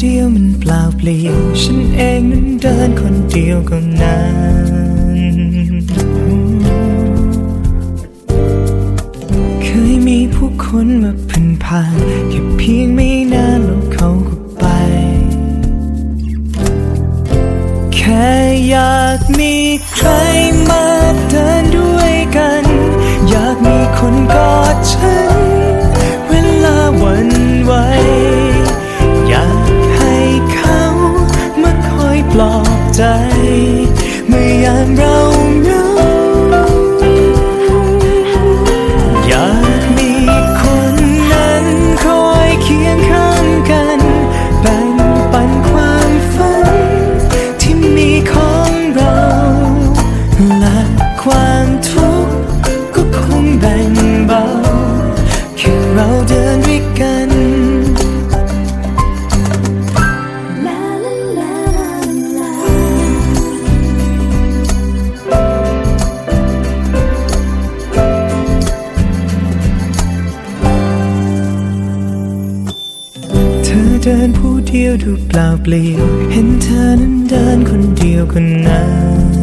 เดียวมันเปล่าเปลี่ยว ฉันเองนั้นเดินคนเดียวก็นานเคยมีผู้คนมาพันผ่านแค่เพียงไม่นานแล้วเขาก็ไป แค่อยากมีใคร ล เดินผู้เดียวดูเปล่าเปลี่ยว เห็นเธอนั้นเดินคนเดียวคนนั้น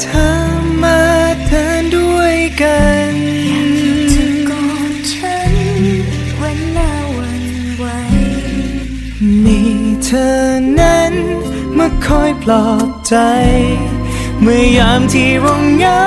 เธอมาเดินด้วยกันจะกอดฉันวันละวันไหวมีเธอนั้นมาคอยปลอบใจ เมื่อยามที่เราเหงา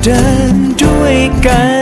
珍珠泪干。